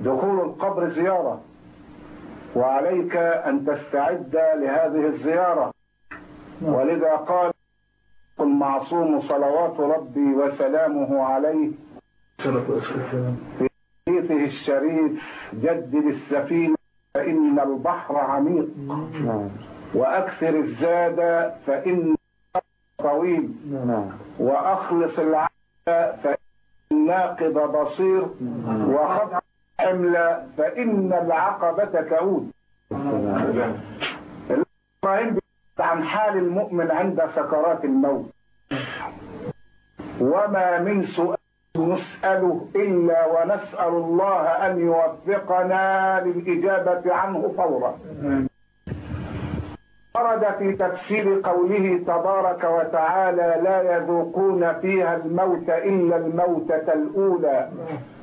دخول القبر زيارة. وعليك أن تستعد لهذه الزيارة. ولذا قال المعصوم صلوات ربي وسلامه عليه في حديثه الشريف جدد السفينة فإن البحر عميق. وأكثر الزاد فإن طويل. وأخلص العقل فإن الناقب بصير. وخط حمل فإن العقبة كؤود إبراهيم عن حال المؤمن عند سكرات الموت؟ وما من سؤال نسأله إلا ونسأل الله أن يوفقنا للإجابة عنه فورا. ورد في تفسير قوله تبارك وتعالى لا يذوقون فيها الموت إلا الموتة الأولى.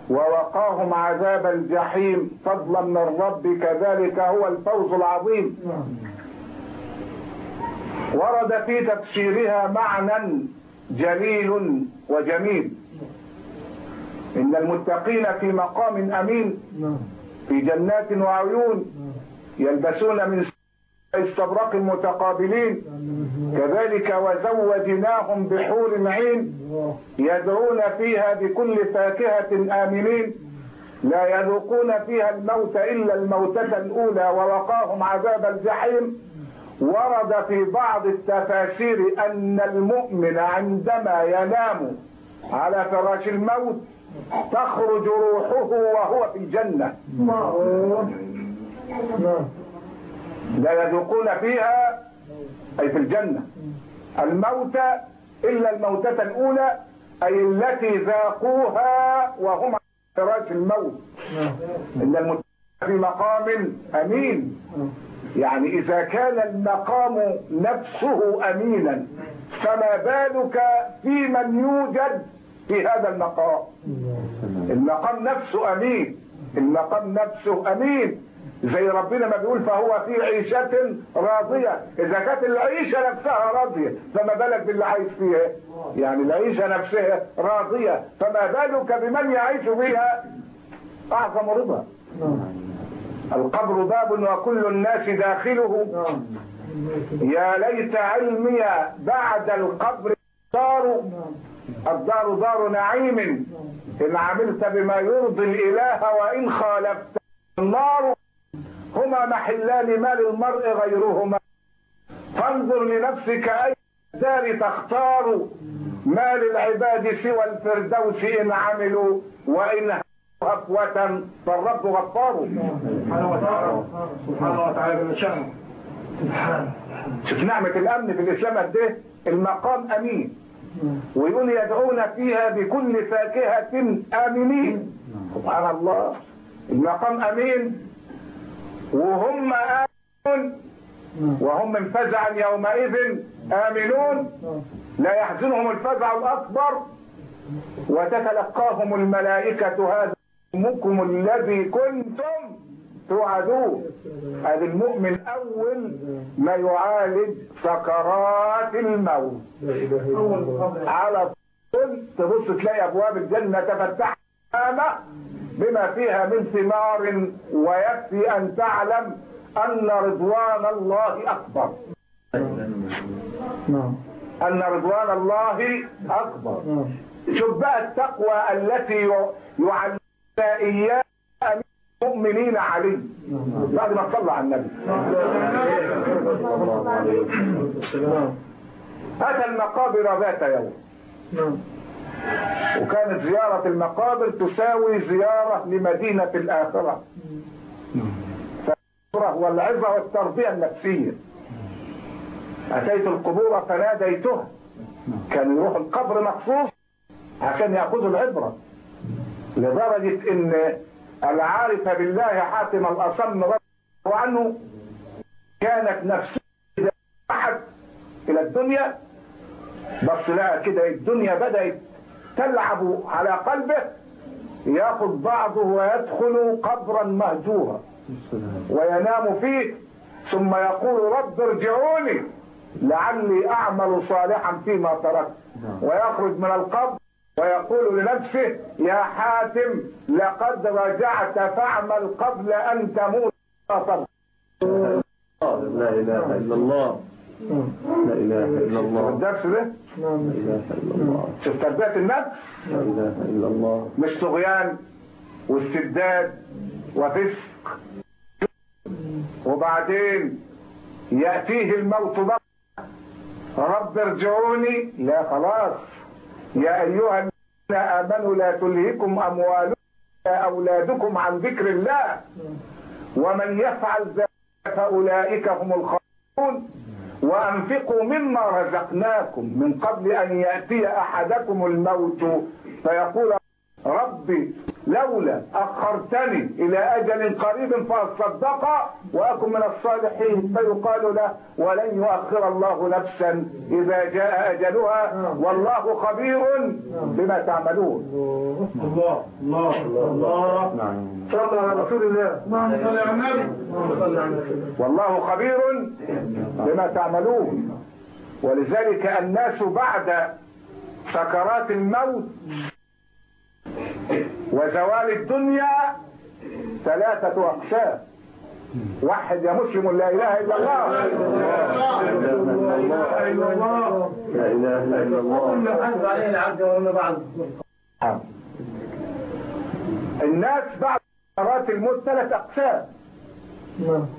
ووقاهم عذاب الجحيم فضلا من ربك ذلك هو الفوز العظيم. ورد في تفسيرها معنى جليل وجميل. إن المتقين في مقام أمين في جنات وعيون يلبسون من استبرق متقابلين كذلك وزوجناهم بحور عين يدعون فيها بكل فاكهة آمنين. لا يذوقون فيها الموت إلا الموتة الأولى ووقاهم عذاب الجحيم. ورد في بعض التفاسير أن المؤمن عندما ينام على فراش الموت تخرج روحه وهو في الجنة. لا يذوقون فيها أي في الجنة. الموت إلا الموتة الأولى أي التي ذاقوها وهم على فراش الموت. إن المتقين في مقام أمين. يعني إذا كان المقام نفسه أمينا فما بالك في من يوجد في هذا المقام؟ المقام نفسه أمين. المقام نفسه أمين. زي ربنا ما بيقول فهو في عيشة راضية. إذا كانت العيشة نفسها راضية فما بالك باللي عايش فيها؟ يعني العيشة نفسها راضية. فما بالك بمن يعيش فيها أعظم رضا. القبر باب وكل الناس داخله. يا ليت علمي بعد القبر دار الدار دار نعيم. إن عملت بما يرضي الإله وإن خالفت النار. هما محلان ما للمرء غيرهما. فانظر لنفسك أي الدار تختار. ما للعباد سوى الفردوس إن عملوا وإن هفوة فالرب غفار. سبحانه وتعالى سبحانه وتعالى من شأنه. سبحانه. شوف نعمة الأمن في الإسلام قد إيه؟ المقام أمين. ويقول يدعون فيها بكل فاكهة آمنين. سبحان الله. المقام أمين. وهم آمنون. وهم من فزع يومئذ آمنون. لا يحزنهم الفزع الأكبر. وتتلقاهم الملائكة هذا يومكم الذي كنتم توعدون. هذا المؤمن أول ما يعالج سكرات الموت. على طول تبص تلاقي أبواب الجنة تفتح بما فيها من ثمار ويكفي أن تعلم أن رضوان الله أكبر. أن رضوان الله أكبر. شوف بقى التقوى التي يعلمنا إياها المؤمنين عليه بعد ما صلى على النبي. أتى المقابر ذات يوم. وكانت زيارة المقابر تساوي زيارة لمدينة الآخرة. والعظة والتربية النفسية. أتيت القبور فناديتها. كان يروح القبر مخصوص عشان يأخذوا العبرة. لدرجة إن العارف بالله حاتم الأصم رضي الله عنه كانت نفسه إذا راحت إلى الدنيا. بس لقى كده الدنيا بدأت تلعب على قلبه يأخذ بعضه ويدخل قبرا مهجورا. وينام فيه ثم يقول رب ارجعوني لعلي أعمل صالحا فيما تركت. ويخرج من القبر ويقول لنفسه يا حاتم لقد رجعت فاعمل قبل أن تموت. لا إله إلا الله. لا إله إلا الله. الدرس ده؟ لا إله إلا الله. شوف تربية النفس؟ لا إله إلا الله. مش طغيان واستبداد وفسق. وبعدين يأتيه الموت بقى. رب ارجعوني. لا خلاص. يا أيها الذين آمنوا لا تلهكم أموالكم ولا أولادكم عن ذكر الله. ومن يفعل ذلك فأولئك هم الخاسرون. وأنفقوا مما رزقناكم من قبل أن يأتي أحدكم الموت فيقول ربي لولا أخرتني إلى أجل قريب فأصدق وأكن من الصالحين فيقال له ولن يؤخر الله نفسا إذا جاء أجلها والله خبير بما تعملون. الله الله الله صلى على رسول الله اللهم صل على النبي اللهم صل على النبي والله خبير بما تعملون. ولذلك الناس بعد سكرات الموت وزوال الدنيا ثلاثة أقسام واحد يا مسلم لا إله إلا الله. لا إله إلا الله. لا إله إلا الله. كل الناس بعد سكرات الموت ثلاث أقسام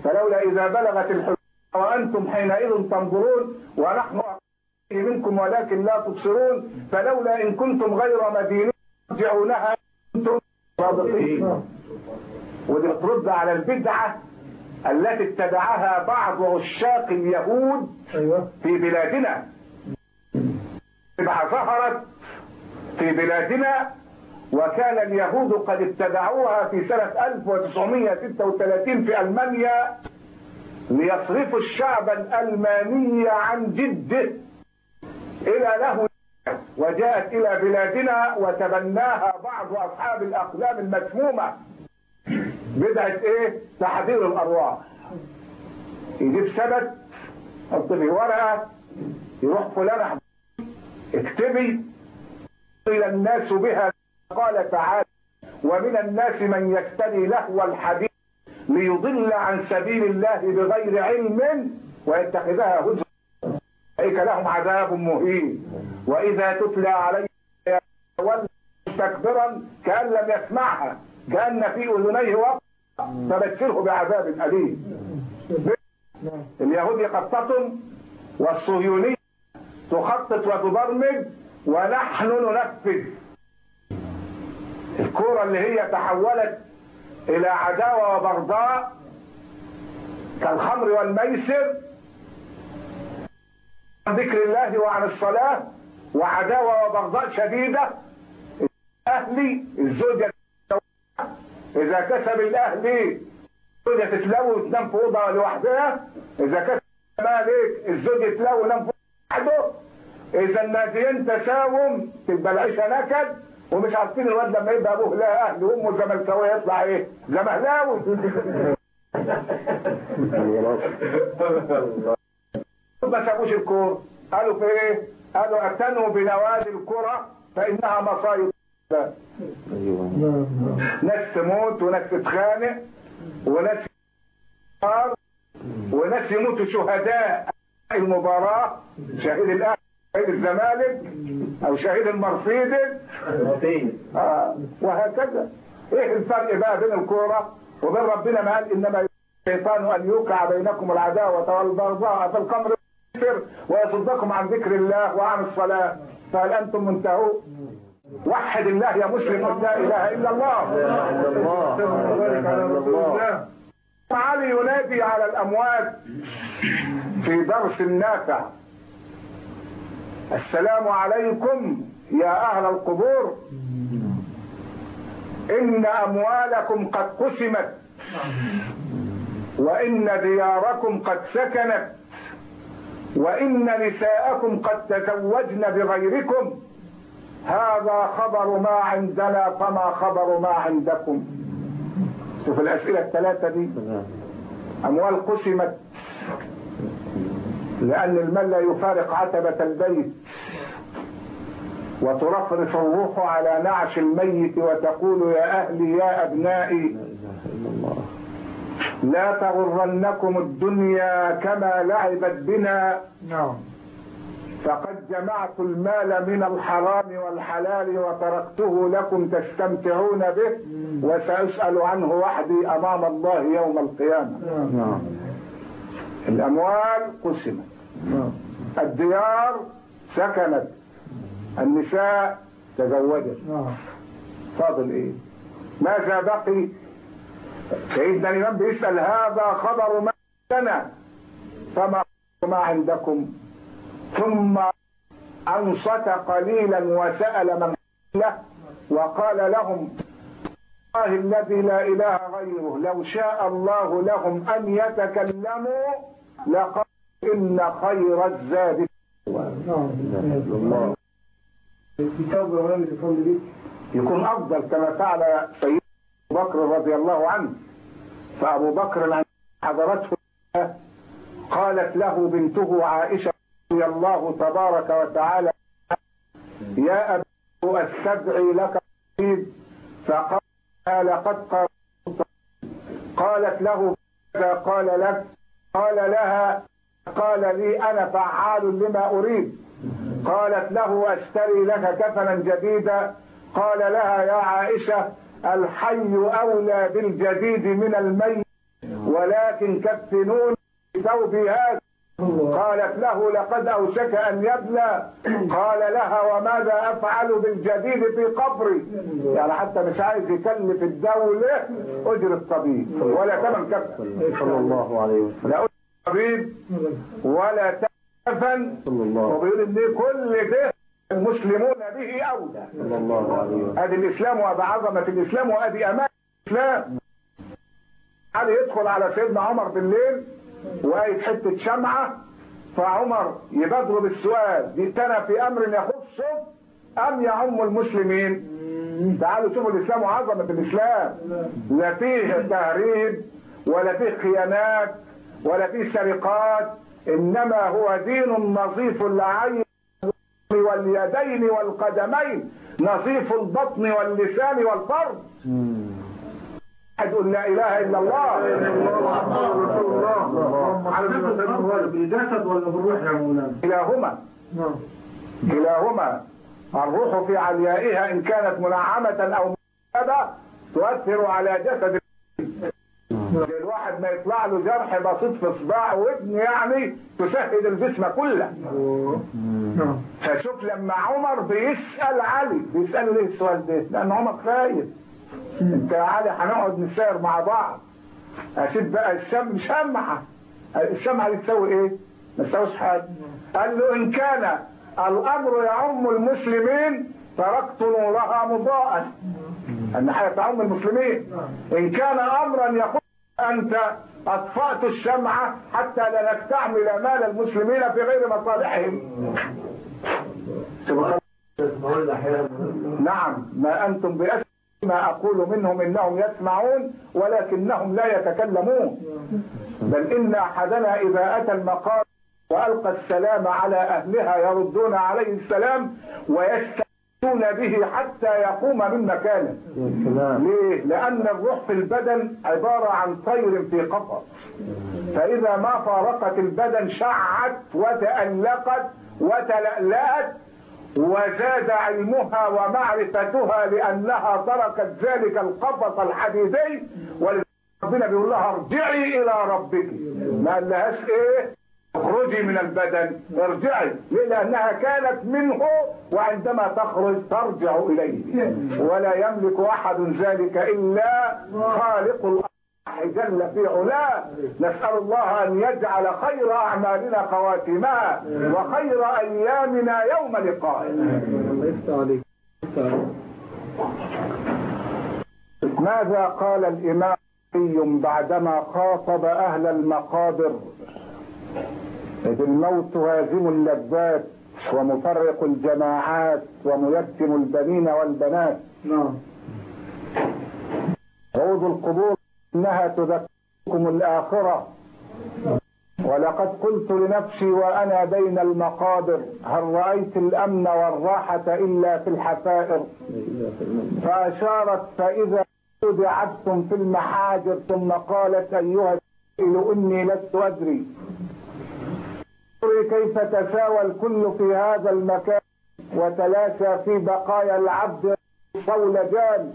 فلولا إذا بلغت الحلم وأنتم حينئذ تنظرون ونحن منكم ولكن لا تبصرون. فلولا إن كنتم غير مدينين ترجعونها صادقين ودي بترد على البدعة التي ابتدعها بعض عشاق اليهود أيوه. في بلادنا. بدعة ظهرت في بلادنا وكان اليهود قد ابتدعوها في سنة 1936 في ألمانيا ليصرفوا الشعب الألماني عن جده. إلى له وجاءت إلى بلادنا وتبناها بعض أصحاب الأقلام المسمومة. بدعة إيه؟ تحذير الأرواح. يجيب سبت حط في ورقة يروح فلان اكتبي. إلى الناس بها قال تعالى ومن الناس من يشتري لهو الحديث ليضل عن سبيل الله بغير علم ويتخذها هزوا. أولئك لهم عذاب مهين. وإذا تتلى عليه مستكبرا كأن لم يسمعها كأن في أذنيه وقع. فبشره بعذاب أليم. اليهود يخططون والصهيونية تخطط وتبرمج ونحن ننفذ. الكورة اللي هي تحولت إلى عداوة وبغضاء كالخمر والميسر عن ذكر الله وعن الصلاة وعداوة وبغضاء شديدة. أهلي الزوجة إذا كسب الأهلي الزوجة تتلوي وتنام في أوضة لوحدها. إذا كسب مالك الزوج يتلوي وينام في لوحده. إذا الناديين تساوم تبقى العيشة نكد ومش عارفين الواد لما يبقى أبوه لا أهل وأمه زملكاوية يطلع إيه؟ زمهلاوي ما سابوش الكورة قالوا في إيه؟ قالوا اعتنوا بنوادي الكرة فإنها مصايب أيوة. ناس تموت وناس تتخانق وناس وناس يموتوا شهداء المباراة شهيد الأهلي شهيد الزمالك أو شهيد المرسيدس آه وهكذا. إيه الفرق بقى بين الكورة وبين ربنا؟ ما قال إنما الشيطان أن يوقع بينكم العداوة والبغضاء في القمر ويصدكم عن ذكر الله وعن الصلاة. فهل أنتم منتهون؟ وحد الله يا مسلم لا إله إلا الله. علي ينادي على الأموات في درس نافع. السلام عليكم يا أهل القبور. إن أموالكم قد قسمت وإن دياركم قد سكنت. وإن نساءكم قد تزوجن بغيركم. هذا خبر ما عندنا فما خبر ما عندكم. شوف الأسئلة الثلاثة دي. أموال قسمت. لأن المال لا يفارق عتبة البيت. وترفرف الروح على نعش الميت وتقول يا أهلي يا أبنائي لا إله إلا الله لا تغرنكم الدنيا كما لعبت بنا. نعم. فقد جمعت المال من الحرام والحلال وتركته لكم تستمتعون به وسأسأل عنه وحدي أمام الله يوم القيامة. نعم. الأموال قسمت. نعم. الديار سكنت. النساء تزوجت. نعم. فاضل إيه؟ ماذا بقي سيدنا الإمام بيسأل هذا خبر ما لنا فما ما عندكم؟ ثم أنصت قليلا وسأل من له وقال لهم الله الذي لا إله غيره لو شاء الله لهم أن يتكلموا لقال إن خير الزاد نعم. يكون أفضل كما فعل سيدنا بكر رضي الله عنه فأبو بكر حضرته قالت له بنته عائشة رضي الله تبارك وتعالى يا أبي أستدعي لك طبيب فقال لقد قال قالت له قال لك؟ قال لها قال لي أنا فعال لما أريد. قالت له أشتري لك كفنا جديدا. قال لها يا عائشة الحي أولى بالجديد من الميت. ولكن كفنون ثوبي هذا. قالت له لقد أوشك أن يبلى. قال لها وماذا أفعل بالجديد في قبري؟ يعني حتى مش عايز يكلف الدولة أجر الطبيب. ولا ثمن كفن صلى الله عليه وسلم. لا أجر طبيب ولا كفن. صلى الله. وبيقول إن كل ده المسلمون به وسلم. أدي الإسلام وادي عظمة الإسلام وأدي أمان الإسلام. علي يدخل على سيدنا عمر بالليل وقايد حتة شمعة؟ فعمر يبادره بالسؤال جئتنا في أمر يخصه أم يعم المسلمين؟ تعالوا شوفوا الإسلام وعظمة الإسلام. لا فيه تهريب ولا فيه خيانات ولا فيه سرقات إنما هو دين نظيف العين واليدين والقدمين نظيف البطن واللسان والفرد واحد يقول لا إله إلا الله. بالجسد ولا بالروح يا نعم كلاهما الروح في عليائها إن كانت منعمة أو مؤدبه تؤثر على جسد الواحد ما يطلع له جرح بسيط في صباع ودن يعني تشهد الجسم كله. فشوف لما عمر بيسأل علي بيسأله ليه السؤال ده؟ لأن عمر خايف. انت يا علي هنقعد نسير مع بعض. أسيب بقى الشم شمعة. الشمعة دي تسوي إيه؟ ما تسويش حاجة. قال له إن كان الأمر يعم المسلمين تركت نورها مضاء. إن حاجة تعم المسلمين. إن كان امرا يقول أنت أطفأت الشمعة حتى لا نستعمل مال المسلمين في غير مصالحهم. نعم ما أنتم بأسف ما أقول منهم إنهم يسمعون ولكنهم لا يتكلمون. بل إن أحدنا إذا أتى المقام وألقى السلام على أهلها يردون عليه السلام ويستعينون به حتى يقوم من مكانه. سلام ليه؟ لأن الروح في البدن عبارة عن طير في قفص فإذا ما فارقت البدن شعت وتألقت وتلألأت وزاد علمها ومعرفتها لأنها تركت ذلك القفص الحديدي ولذلك ربنا بيقول لها ارجعي إلى ربك. ما قالهاش إيه؟ اخرجي من البدن ارجعي؟ لأنها كانت منه وعندما تخرج ترجع إليه ولا يملك أحد ذلك إلا خالق الأرض جل في علاه نسأل الله أن يجعل خير أعمالنا خواتمها وخير أيامنا يوم لقائه. ماذا قال الإمام بعدما خاطب أهل المقابر إذ الموت هازم اللذات ومفرق الجماعات وميتم البنين والبنات. نعم. عود القبور إنها تذكركم الآخرة. ولقد قلت لنفسي وأنا بين المقابر هل رأيت الأمن والراحة إلا في الحفائر؟ فأشارت فإذا عبتم في المحاجر ثم قالت أيها السائل إني لست أدري. كيف تساوى الكل في هذا المكان وتلاشى في بقايا العبد صولجان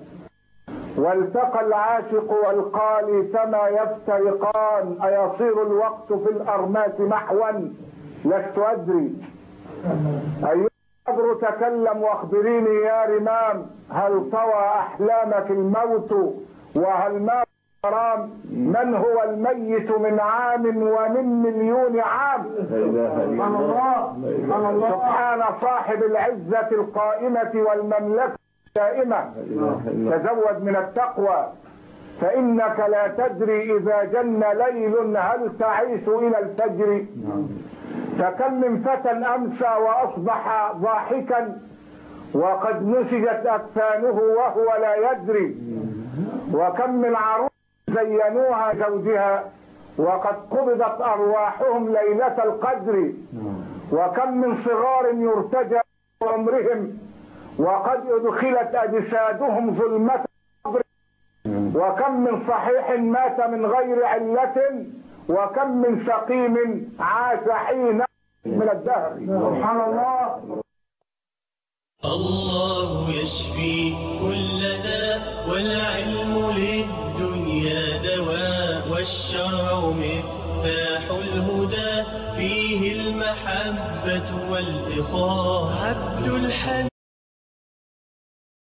والتقى العاشق والقالي فما يفترقان. أيصير الوقت في الأرماس محوا؟ لست أدري. أيها الصبر تكلم واخبريني يا رمام هل طوى أحلامك الموت؟ وهل مات حرام من هو الميت من عام ومن مليون عام؟ سبحان الله. سبحان صاحب العزة القائمة والمملكة الدائمة. تزود من التقوى. فإنك لا تدري إذا جن ليل هل تعيش إلى الفجر. فكم من فتى أمسى وأصبح ضاحكا. وقد نسجت أكفانه وهو لا يدري. وكم من عروس زينوها زوجها وقد قبضت أرواحهم ليلة القدر. وكم من صغار يرتجى عمرهم وقد أدخلت أجسادهم ظلمة القبر. وكم من صحيح مات من غير علة. وكم من سقيم عاش حين من الدهر. سبحان الله. الله يشفي كل داء والعلم للدنيا دواء والشرع مفتاح الهدى فيه المحبة والإخاء عبد الحليم.